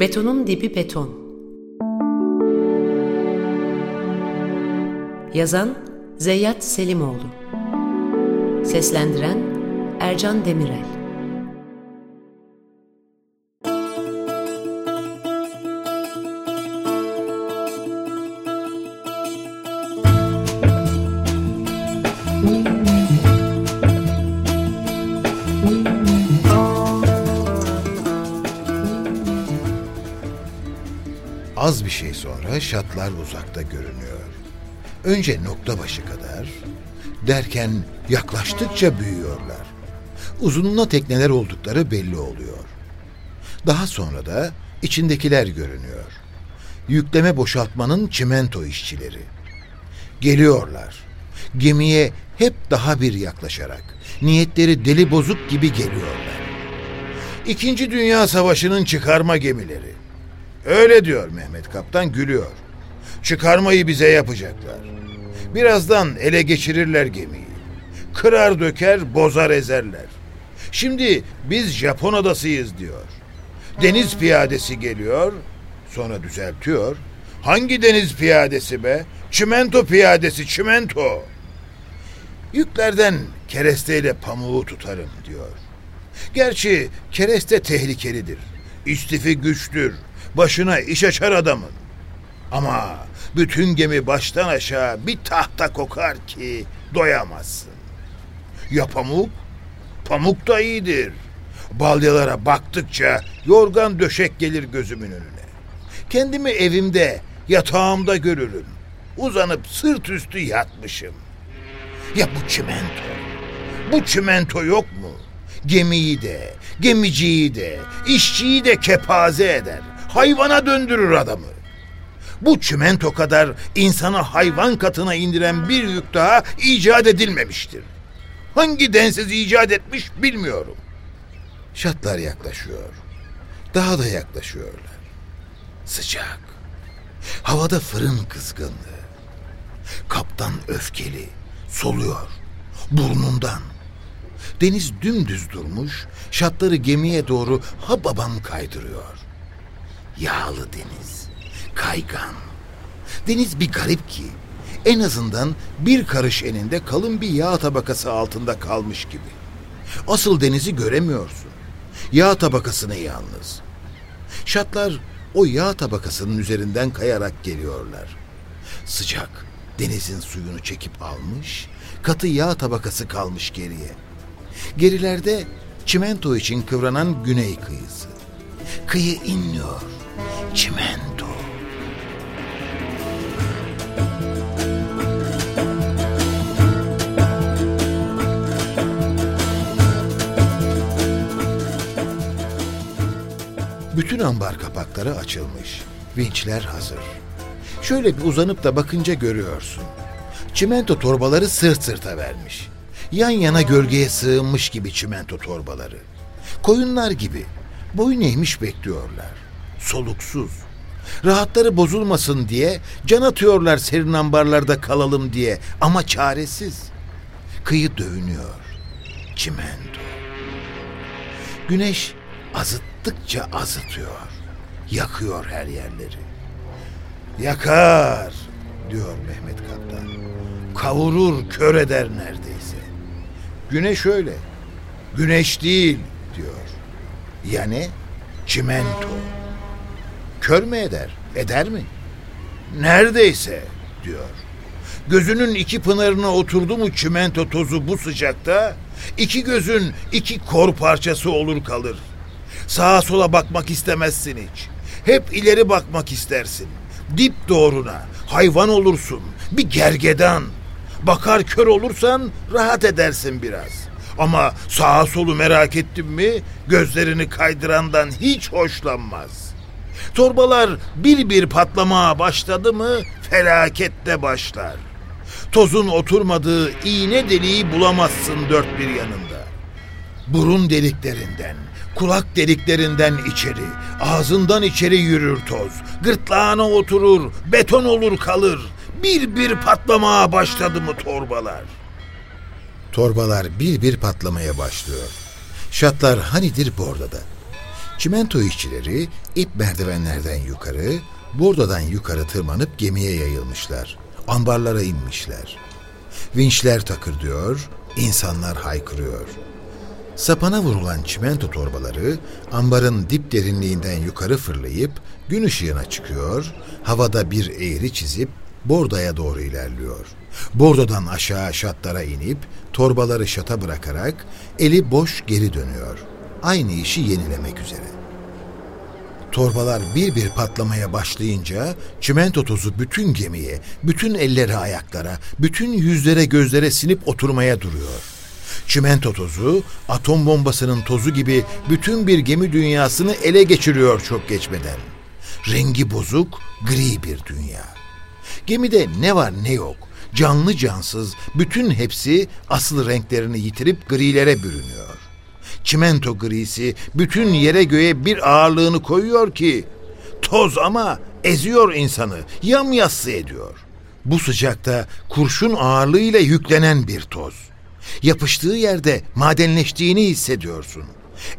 Betonun dibi beton. Yazan Zeyyat Selimoğlu. Seslendiren Ercan Demirel. Az bir şey sonra şatlar uzakta görünüyor. Önce nokta başı kadar, derken yaklaştıkça büyüyorlar. Uzunluğuna tekneler oldukları belli oluyor. Daha sonra da içindekiler görünüyor. Yükleme boşaltmanın çimento işçileri. Geliyorlar. Gemiye hep daha bir yaklaşarak, niyetleri deli bozuk gibi geliyorlar. İkinci Dünya Savaşı'nın çıkarma gemileri. Öyle diyor Mehmet Kaptan gülüyor. Çıkarmayı bize yapacaklar. Birazdan ele geçirirler gemiyi. Kırar döker, bozar ezerler. Şimdi biz Japon adasıyız diyor. Deniz piyadesi geliyor, sonra düzeltiyor. Hangi deniz piyadesi be? Çimento piyadesi, çimento. Yüklerden keresteyle pamuğu tutarım diyor. Gerçi kereste tehlikelidir. İstifi güçtür. Başına iş açar adamın. Ama bütün gemi baştan aşağı bir tahta kokar ki doyamazsın. Ya pamuk? Pamuk da iyidir. Balyalara baktıkça yorgan döşek gelir gözümün önüne. Kendimi evimde, yatağımda görürüm. Uzanıp sırt üstü yatmışım. Ya bu çimento? Bu çimento yok mu? Gemiyi de, gemiciyi de, işçiyi de kepaze eder. Hayvana döndürür adamı. Bu çimento kadar insanı hayvan katına indiren bir yük daha icat edilmemiştir. Hangi densiz icat etmiş bilmiyorum. Şatlar yaklaşıyor. Daha da yaklaşıyorlar. Sıcak. Havada fırın kızgınlığı. Kaptan öfkeli. Soluyor. Burnundan. Deniz dümdüz durmuş, şatları gemiye doğru hababam kaydırıyor. Yağlı deniz, kaygan. Deniz bir garip ki, en azından bir karış eninde kalın bir yağ tabakası altında kalmış gibi. Asıl denizi göremiyorsun. Yağ tabakasını yalnız. Şatlar o yağ tabakasının üzerinden kayarak geliyorlar. Sıcak denizin suyunu çekip almış, katı yağ tabakası kalmış geriye. Gerilerde çimento için kıvranan güney kıyısı. Kıyı inliyor. Çimento. Bütün ambar kapakları açılmış. Vinçler hazır. Şöyle bir uzanıp da bakınca görüyorsun. Çimento torbaları sırt sırta vermiş. Yan yana gölgeye sığınmış gibi çimento torbaları. Koyunlar gibi boyun eğmiş bekliyorlar. Soluksuz. Rahatları bozulmasın diye can atıyorlar serin ambarlarda kalalım diye ama çaresiz. Kıyı dövünüyor. Çimento. Güneş azıttıkça azıtıyor. Yakıyor her yerleri. Yakar diyor Mehmet Kaptan. Kavurur, kör eder neredeyse. Güneş öyle. Güneş değil diyor. Yani çimento. Kör mü eder? Eder mi? Neredeyse diyor. Gözünün iki pınarına oturdu mu çimento tozu bu sıcakta, iki gözün iki kor parçası olur kalır. Sağa sola bakmak istemezsin hiç. Hep ileri bakmak istersin. Dip doğruna, hayvan olursun, bir gergedan. Bakar kör olursan rahat edersin biraz. Ama sağa solu merak ettin mi gözlerini kaydırandan hiç hoşlanmaz. Torbalar bir bir patlamaya başladı mı felakette başlar. Tozun oturmadığı iğne deliği bulamazsın dört bir yanında. Burun deliklerinden, kulak deliklerinden içeri, ağzından içeri yürür toz. Gırtlağına oturur, beton olur kalır. Bir bir patlamaya başladı mı torbalar? Torbalar bir bir patlamaya başlıyor. Şatlar hanidir bordada. Çimento işçileri ip merdivenlerden yukarı, bordodan yukarı tırmanıp gemiye yayılmışlar. Ambarlara inmişler. Vinçler takırdıyor, insanlar haykırıyor. Sapana vurulan çimento torbaları ambarın dip derinliğinden yukarı fırlayıp gün ışığına çıkıyor, havada bir eğri çizip Bordo'ya doğru ilerliyor. Bordo'dan aşağı şatlara inip torbaları şata bırakarak eli boş geri dönüyor. Aynı işi yenilemek üzere. Torbalar bir bir patlamaya başlayınca çimento tozu bütün gemiye, bütün ellere ayaklara, bütün yüzlere gözlere sinip oturmaya duruyor. Çimento tozu, atom bombasının tozu gibi bütün bir gemi dünyasını ele geçiriyor çok geçmeden. Rengi bozuk, gri bir dünya. Gemide ne var ne yok, canlı cansız, bütün hepsi asıl renklerini yitirip grilere bürünüyor. Çimento grisi bütün yere göğe bir ağırlığını koyuyor ki toz ama eziyor insanı, yamyassı ediyor. Bu sıcakta kurşun ağırlığıyla yüklenen bir toz. Yapıştığı yerde madenleştiğini hissediyorsun.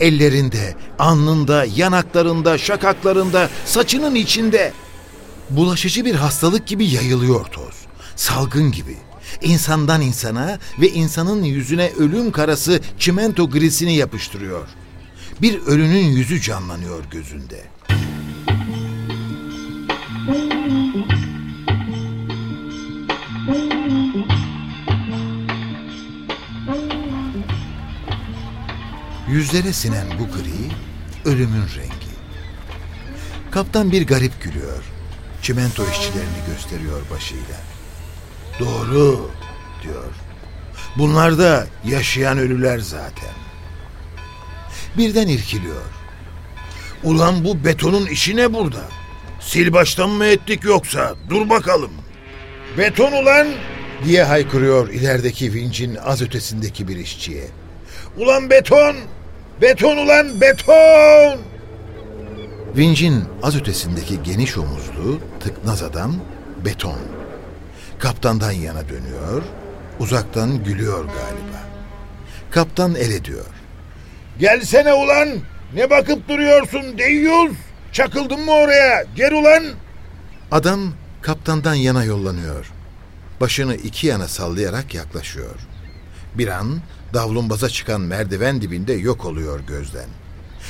Ellerinde, alnında, yanaklarında, şakaklarında, saçının içinde. Bulaşıcı bir hastalık gibi yayılıyor toz. Salgın gibi. İnsandan insana ve insanın yüzüne ölüm karası çimento grisini yapıştırıyor. Bir ölünün yüzü canlanıyor gözünde. Yüzlere sinen bu gri, ölümün rengi. Kaptan bir garip gülüyor. Çimento işçilerini gösteriyor başıyla. Doğru, diyor. Bunlar da yaşayan ölüler zaten. Birden irkiliyor. Ulan bu betonun işi ne burada? Sil baştan mı ettik yoksa? Dur bakalım. Beton ulan! diye haykırıyor ilerideki vincin az ötesindeki bir işçiye. Ulan beton! Beton ulan beton! Vincin az ötesindeki geniş omuzlu, tıknaz adam beton. Kaptandan yana dönüyor, uzaktan gülüyor galiba. Kaptan el ediyor. Gelsene ulan! Ne bakıp duruyorsun deyyuz? Çakıldın mı oraya? Gel ulan! Adam kaptandan yana yollanıyor. Başını iki yana sallayarak yaklaşıyor. Bir an davlumbaza çıkan merdiven dibinde yok oluyor gözden.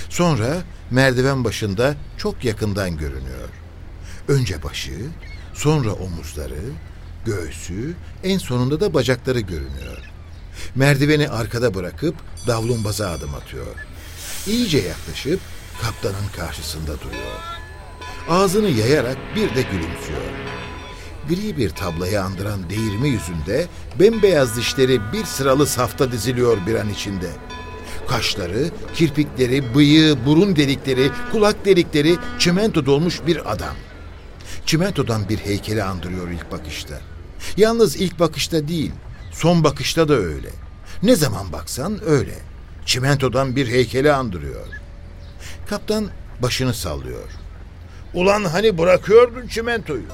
Sonra merdiven başında çok yakından görünüyor. Önce başı, sonra omuzları, göğsü, en sonunda da bacakları görünüyor. Merdiveni arkada bırakıp davlumbaza adım atıyor. İyice yaklaşıp kaptanın karşısında duruyor. Ağzını yayarak bir de gülümsüyor. Gri bir tablayı andıran değirmi yüzünde bembeyaz dişleri bir sıralı safta diziliyor bir an içinde. Kaşları, kirpikleri, bıyığı, burun delikleri, kulak delikleri çimento dolmuş bir adam. Çimentodan bir heykeli andırıyor ilk bakışta. Yalnız ilk bakışta değil, son bakışta da öyle. Ne zaman baksan öyle. Çimentodan bir heykeli andırıyor. Kaptan başını sallıyor. Ulan hani bırakıyordun çimentoyu?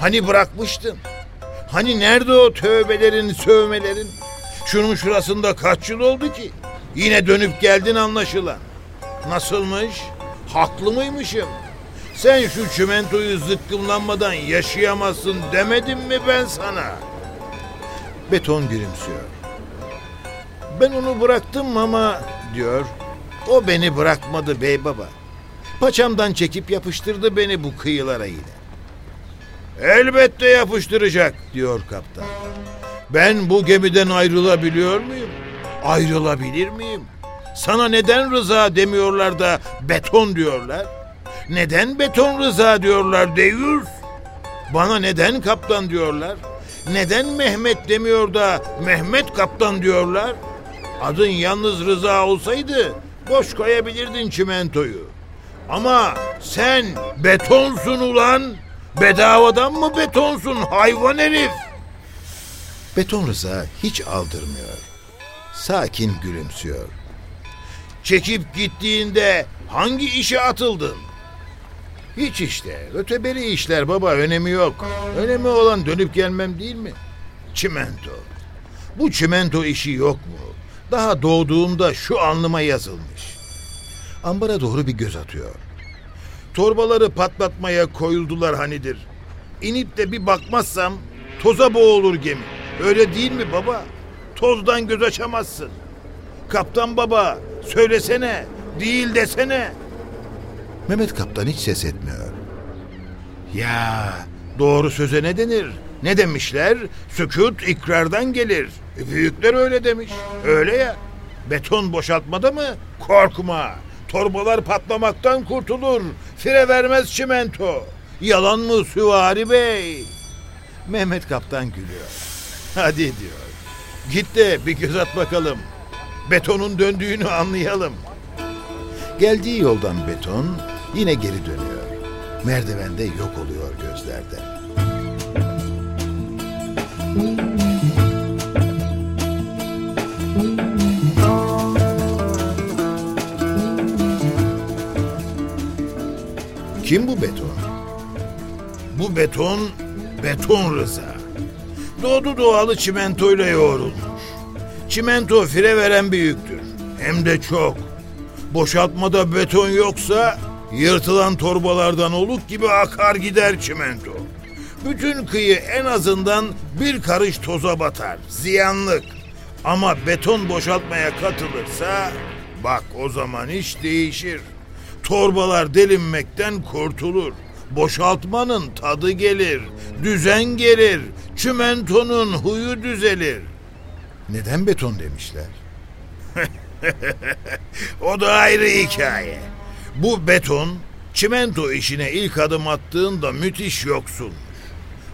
Hani bırakmıştın? Hani nerede o tövbelerin, sövmelerin? Şunun şurasında kaç yıl oldu ki? Yine dönüp geldin anlaşılan. Nasılmış? Haklı mıymışım? Sen şu çimentoyu zıkkımlanmadan yaşayamazsın demedim mi ben sana? Beton gülümsüyor. Ben onu bıraktım ama diyor. O beni bırakmadı bey baba. Paçamdan çekip yapıştırdı beni bu kıyılara yine. Elbette yapıştıracak diyor kaptan. Ben bu gemiden ayrılabiliyor muyum? Ayrılabilir miyim? Sana neden rıza demiyorlar da beton diyorlar? Neden beton rıza diyorlar deyüz? Bana neden kaptan diyorlar? Neden Mehmet demiyor da Mehmet kaptan diyorlar? Adın yalnız Rıza olsaydı boş koyabilirdin çimentoyu. Ama sen betonsun ulan. Bedavadan mı betonsun hayvan herif? Beton Rıza hiç aldırmıyor. Sakin gülümsüyor. Çekip gittiğinde hangi işe atıldın? Hiç işte. Öteberi işler baba önemi yok. Önemi olan dönüp gelmem değil mi? Çimento. Bu çimento işi yok mu? Daha doğduğumda şu alnıma yazılmış. ambara doğru bir göz atıyor. Torbaları patlatmaya koyuldular hanidir. İnip de bir bakmazsam toza boğulur gemi. Öyle değil mi baba? Tozdan göz açamazsın. Kaptan baba söylesene, değil desene. Mehmet Kaptan hiç ses etmiyor. Ya doğru söze ne denir? Ne demişler? Sükut ikrardan gelir. E, büyükler öyle demiş. Öyle ya. Beton boşaltmada mı? Korkma. Torbalar patlamaktan kurtulur. Fire vermez çimento. Yalan mı Süvari Bey? Mehmet Kaptan gülüyor. Hadi diyor. Git de bir göz at bakalım. Betonun döndüğünü anlayalım. Geldiği yoldan beton yine geri dönüyor. Merdivende yok oluyor gözlerden. Kim bu beton? Bu beton, beton Rıza. Doğdu doğalı çimentoyla yoğrulmuş. Çimento fire veren büyüktür. Hem de çok. Boşaltmada beton yoksa yırtılan torbalardan oluk gibi akar gider çimento. Bütün kıyı en azından bir karış toza batar. Ziyanlık. Ama beton boşaltmaya katılırsa bak o zaman iş değişir. Torbalar delinmekten kurtulur. Boşaltmanın tadı gelir, düzen gelir, çimentonun huyu düzelir. Neden beton demişler? O da ayrı hikaye. Bu beton, çimento işine ilk adım attığında müthiş yoksulmuş.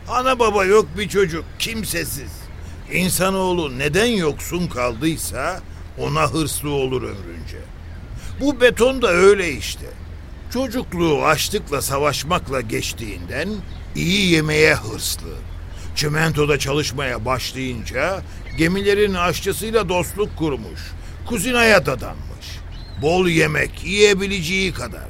Ana baba yok bir çocuk, kimsesiz. İnsanoğlu neden yoksun kaldıysa ona hırslı olur ömrünce. Bu beton da öyle işte. Çocukluğu açlıkla savaşmakla geçtiğinden iyi yemeye hırslı. Çimentoda çalışmaya başlayınca gemilerin aşçısıyla dostluk kurmuş. Kuzinaya dadanmış. Bol yemek yiyebileceği kadar.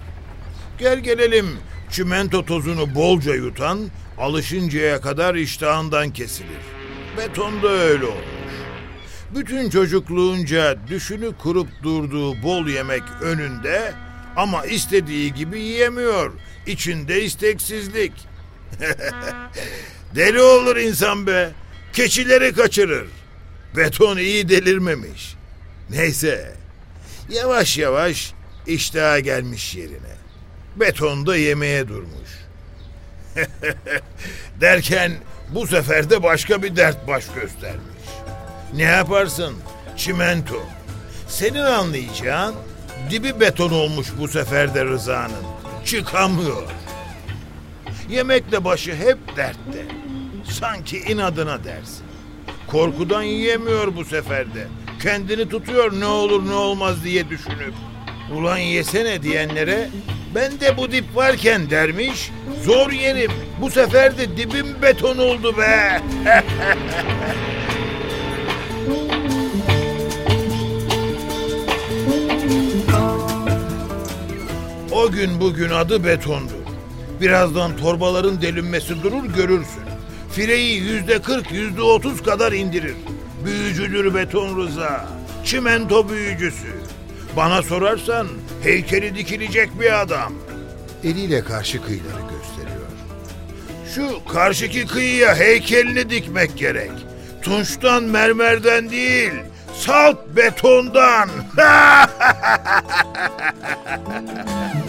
Gel gelelim çimento tozunu bolca yutan alışıncaya kadar iştahından kesilir. Beton da öyle olmuş. Bütün çocukluğunca düşünü kurup durduğu bol yemek önünde ama istediği gibi yiyemiyor. İçinde isteksizlik. Deli olur insan be. Keçileri kaçırır. Beton iyi delirmemiş. Neyse. Yavaş yavaş iştaha gelmiş yerine. Betonda yemeğe durmuş. Derken bu sefer de başka bir dert baş göstermiş. Ne yaparsın? Çimento. Senin anlayacağın dibi beton olmuş bu sefer de Rıza'nın. Çıkamıyor. Yemekle başı hep dertte. Sanki inadına dersin. Korkudan yiyemiyor bu sefer de. Kendini tutuyor ne olur ne olmaz diye düşünüp. Ulan yesene diyenlere ben de bu dip varken dermiş. Zor yerim. Bu sefer de dibim beton oldu be. O gün bugün adı betondur. Birazdan torbaların delinmesi durur görürsün. Fireyi yüzde kırk, yüzde otuz kadar indirir. Büyücüdür beton Rıza. Çimento büyücüsü. Bana sorarsan heykeli dikilecek bir adam. Eliyle karşı kıyıları gösteriyor. Şu karşıki kıyıya heykelini dikmek gerek. Tunçtan mermerden değil, salt betondan.